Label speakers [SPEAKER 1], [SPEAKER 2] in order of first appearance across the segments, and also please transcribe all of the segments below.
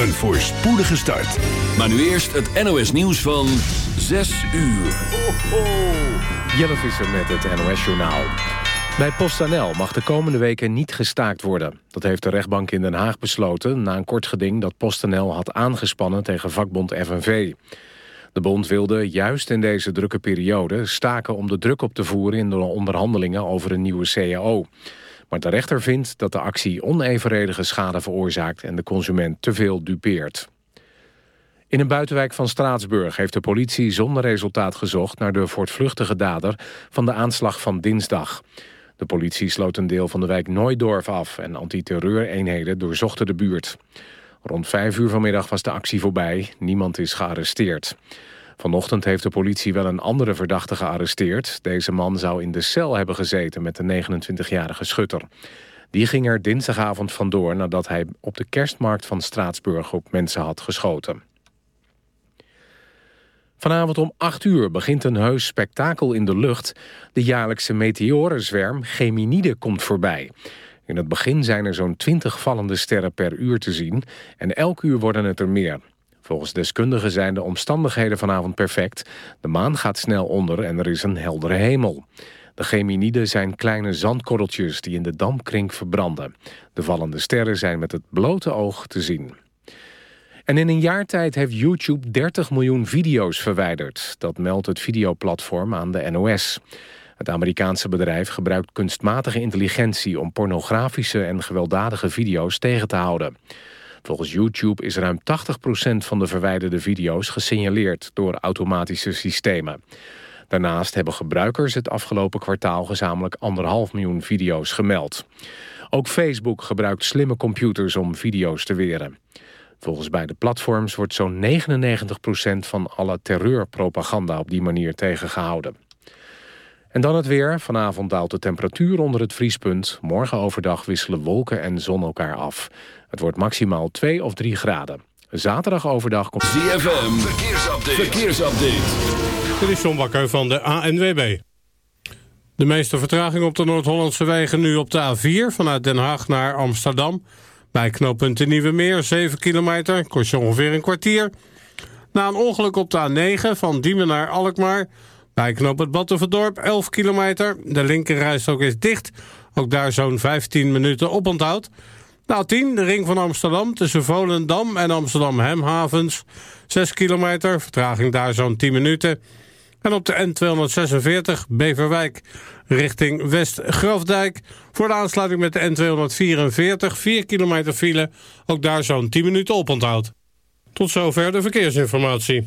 [SPEAKER 1] Een voorspoedige start.
[SPEAKER 2] Maar nu eerst het NOS nieuws van 6 uur.
[SPEAKER 3] Ho, ho. Jelle Visser met het NOS-journaal. Bij PostNL mag de komende weken niet gestaakt worden. Dat heeft de rechtbank in Den Haag besloten... na een kort geding dat PostNL had aangespannen tegen vakbond FNV. De bond wilde juist in deze drukke periode staken... om de druk op te voeren in de onderhandelingen over een nieuwe CAO. Maar de rechter vindt dat de actie onevenredige schade veroorzaakt... en de consument te veel dupeert. In een buitenwijk van Straatsburg heeft de politie zonder resultaat gezocht... naar de voortvluchtige dader van de aanslag van dinsdag. De politie sloot een deel van de wijk Nooidorf af... en antiterreureenheden doorzochten de buurt. Rond vijf uur vanmiddag was de actie voorbij. Niemand is gearresteerd. Vanochtend heeft de politie wel een andere verdachte gearresteerd. Deze man zou in de cel hebben gezeten met de 29-jarige schutter. Die ging er dinsdagavond vandoor nadat hij op de kerstmarkt van Straatsburg op mensen had geschoten. Vanavond om 8 uur begint een heus spektakel in de lucht. De jaarlijkse meteorenzwerm Geminide komt voorbij. In het begin zijn er zo'n 20 vallende sterren per uur te zien... en elk uur worden het er meer. Volgens deskundigen zijn de omstandigheden vanavond perfect. De maan gaat snel onder en er is een heldere hemel. De Geminiden zijn kleine zandkorreltjes die in de dampkring verbranden. De vallende sterren zijn met het blote oog te zien. En in een jaar tijd heeft YouTube 30 miljoen video's verwijderd. Dat meldt het videoplatform aan de NOS. Het Amerikaanse bedrijf gebruikt kunstmatige intelligentie... om pornografische en gewelddadige video's tegen te houden. Volgens YouTube is ruim 80% van de verwijderde video's gesignaleerd door automatische systemen. Daarnaast hebben gebruikers het afgelopen kwartaal gezamenlijk anderhalf miljoen video's gemeld. Ook Facebook gebruikt slimme computers om video's te weren. Volgens beide platforms wordt zo'n 99% van alle terreurpropaganda op die manier tegengehouden. En dan het weer. Vanavond daalt de temperatuur onder het vriespunt. Morgen overdag wisselen wolken en zon elkaar af. Het wordt maximaal 2 of 3 graden. Zaterdag overdag komt...
[SPEAKER 2] ZFM, verkeersupdate. verkeersupdate.
[SPEAKER 4] Dit is John Bakker van de ANWB. De meeste vertraging op de Noord-Hollandse wegen nu op de A4... vanuit Den Haag naar Amsterdam. Bij knooppunt Nieuwe Meer, 7 kilometer, kost je ongeveer een kwartier. Na een ongeluk op de A9 van Diemen naar Alkmaar... bij knooppunt Battenverdorp, 11 kilometer. De linkerrijstok is dicht, ook daar zo'n 15 minuten oponthoud... Na 10 de ring van Amsterdam tussen Volendam en Amsterdam-Hemhavens. 6 kilometer, vertraging daar zo'n 10 minuten. En op de N246 Beverwijk richting West-Grafdijk... voor de aansluiting met de N244 4 kilometer file... ook daar zo'n 10 minuten oponthoud. Tot zover de verkeersinformatie.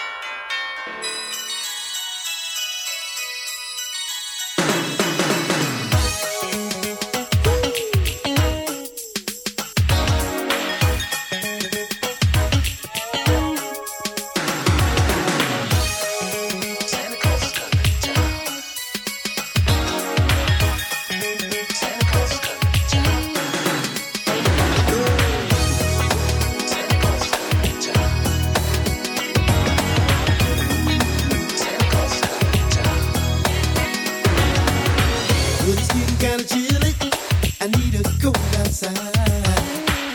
[SPEAKER 5] skin kinda chilly. I need a cold outside.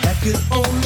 [SPEAKER 5] That could only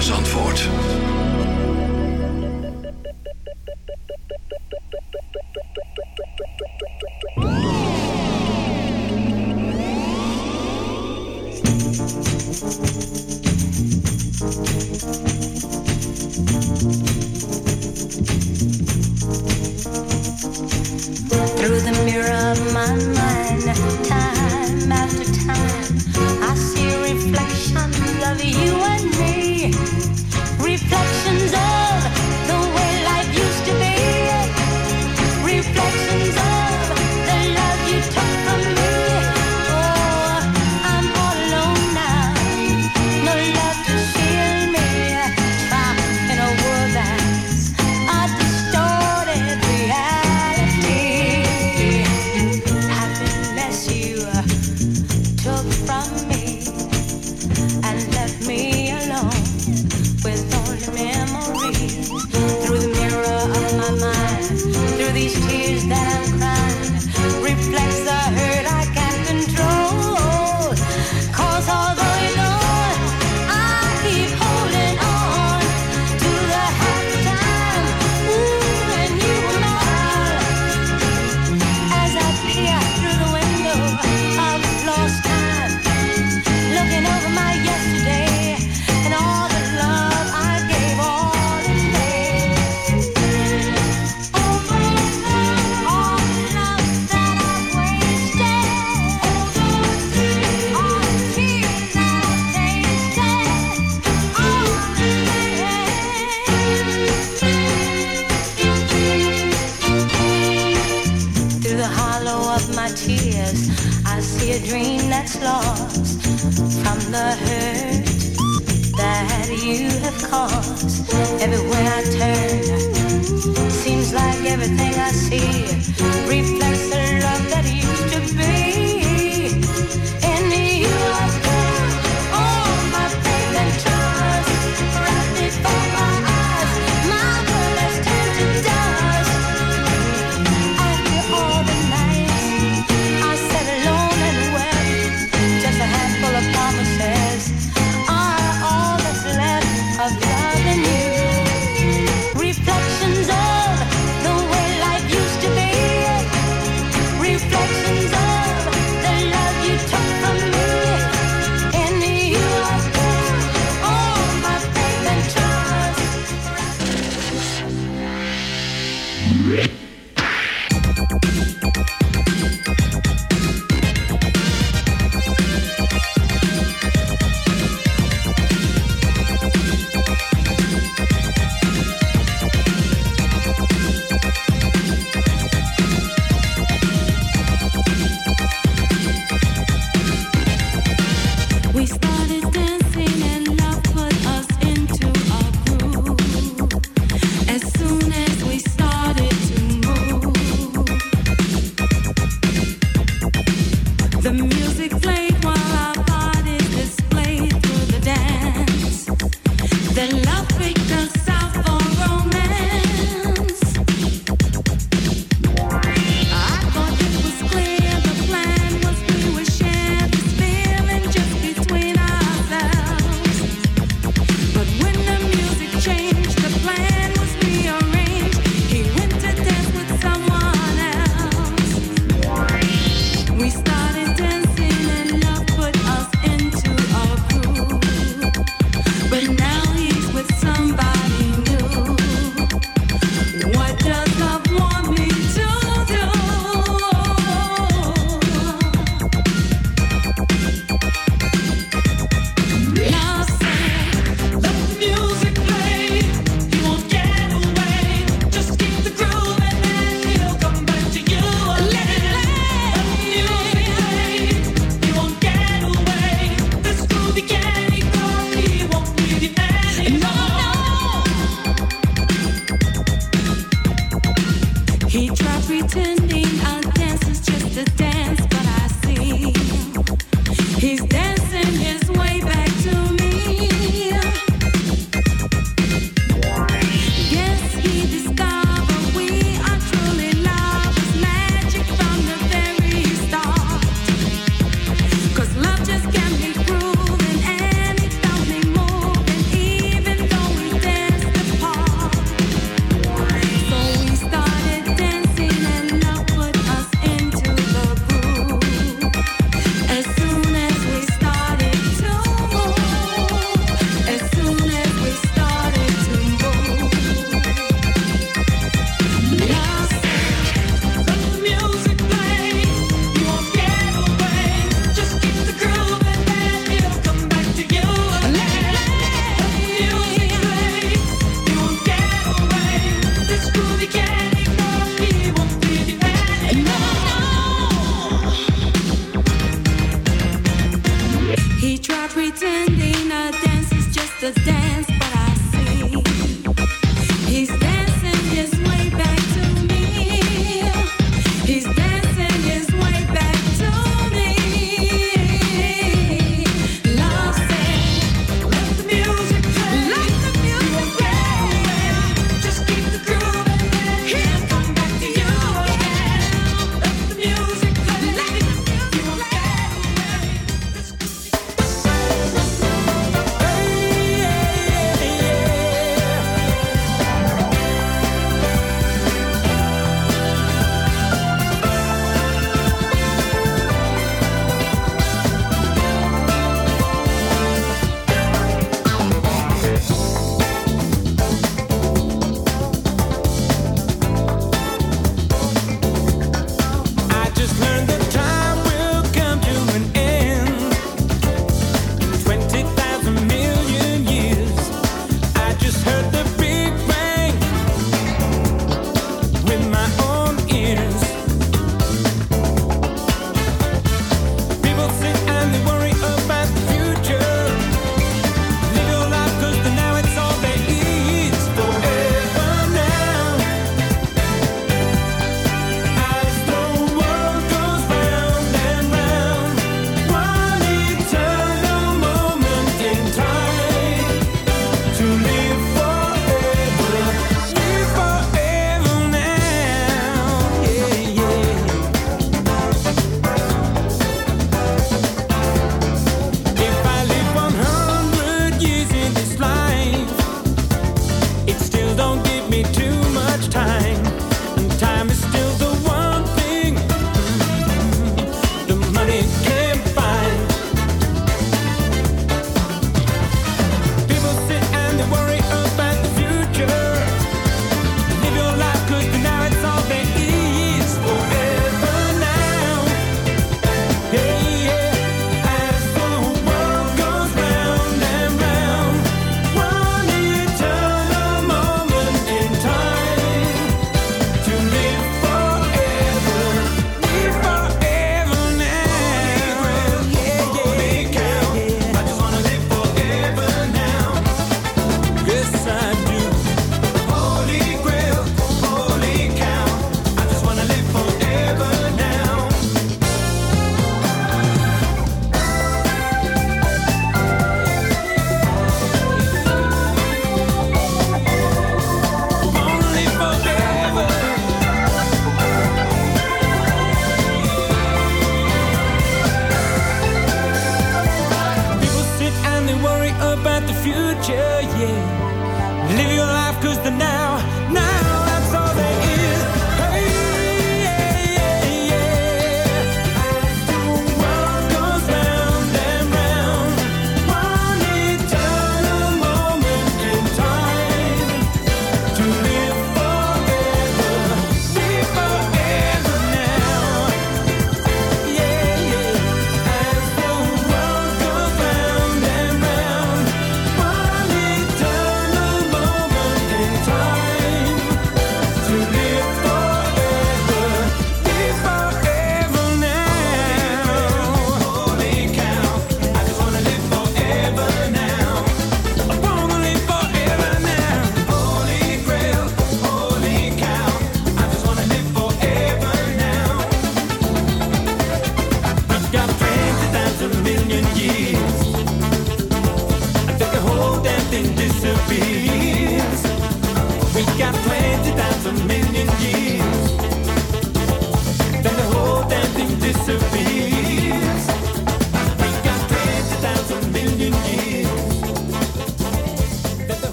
[SPEAKER 2] Zandvoort.
[SPEAKER 6] reflect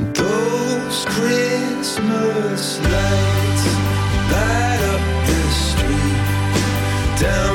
[SPEAKER 5] Those Christmas lights light up the street. Down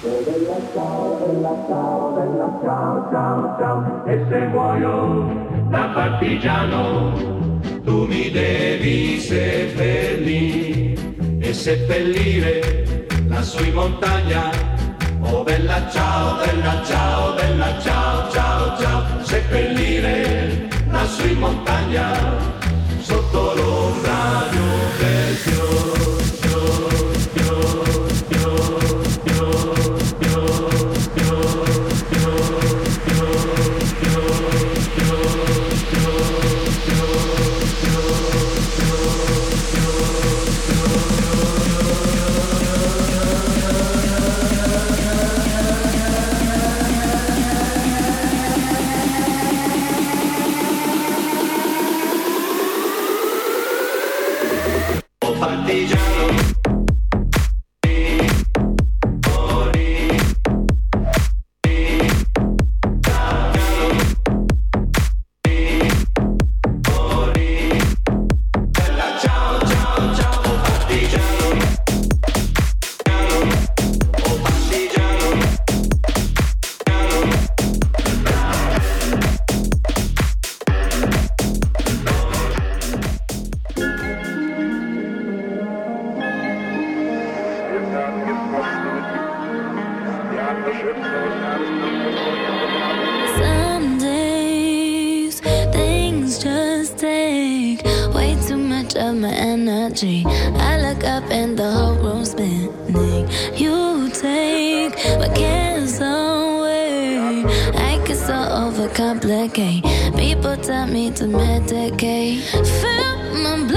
[SPEAKER 7] Bella ciao, bella ciao, bella ciao, ciao, ciao, e se muoio oh, da partigiano, tu mi devi seppellire. E seppellire la sui montagna. Oh bella ciao, bella ciao, bella ciao, ciao, ciao, seppellire la sui montagna, sotto
[SPEAKER 2] medicate. Feel my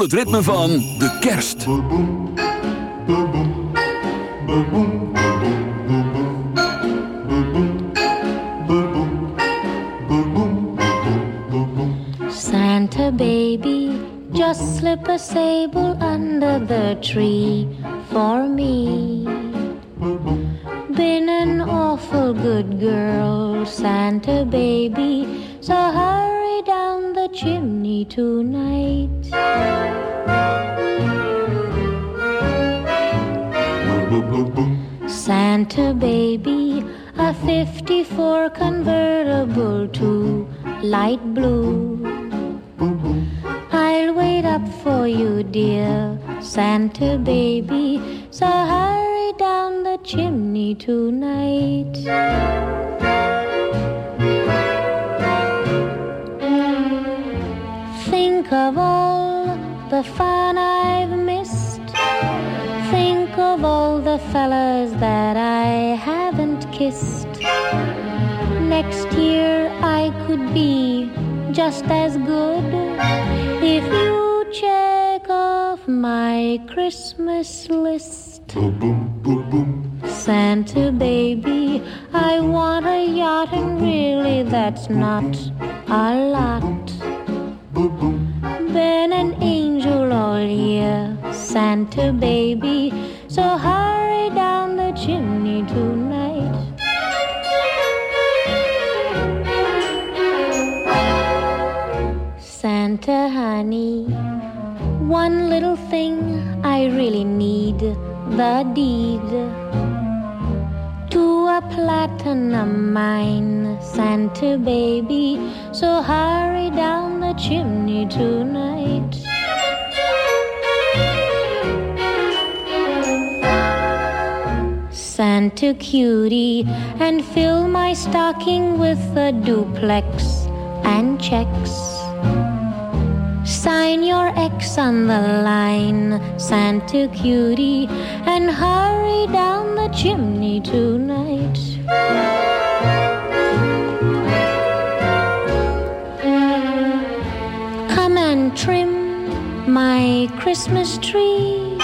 [SPEAKER 2] Het ritme van de kerst.
[SPEAKER 8] Santa baby, just slip a sable under the tree for me. Been an awful good girl, Santa baby, so hurry down the chimney tonight. Santa baby, a 54 convertible to light blue. I'll wait up for you, dear Santa baby. So hurry down the chimney tonight. Think of all the fun I've missed. Of all the fellas that I haven't kissed. Next year I could be just as good if you check off my Christmas list. Santa baby, I want a yacht, and really that's not a lot. Been an angel all year, Santa baby, so hurry down the chimney tonight. Santa honey, one little thing I really need the deed to a platinum mine, Santa baby. So hurry down the chimney tonight. Santa cutie, and fill my stocking with a duplex and checks. Sign your X on the line, Santa cutie, and hurry down the chimney tonight. Come and trim my Christmas tree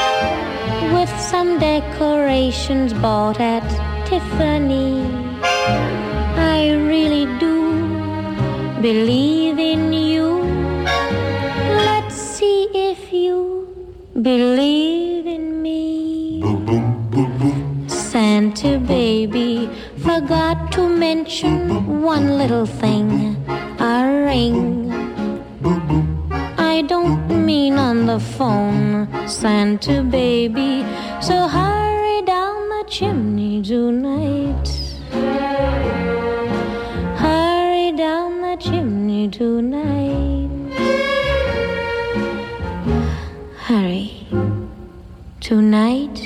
[SPEAKER 8] with some decorations bought at Tiffany. I really do believe in you. Let's see if you believe in me. Santa baby forgot to mention one little thing a ring. I don't mean on the phone, Santa baby. So the chimney tonight. Hurry down the chimney tonight. Hurry. Tonight.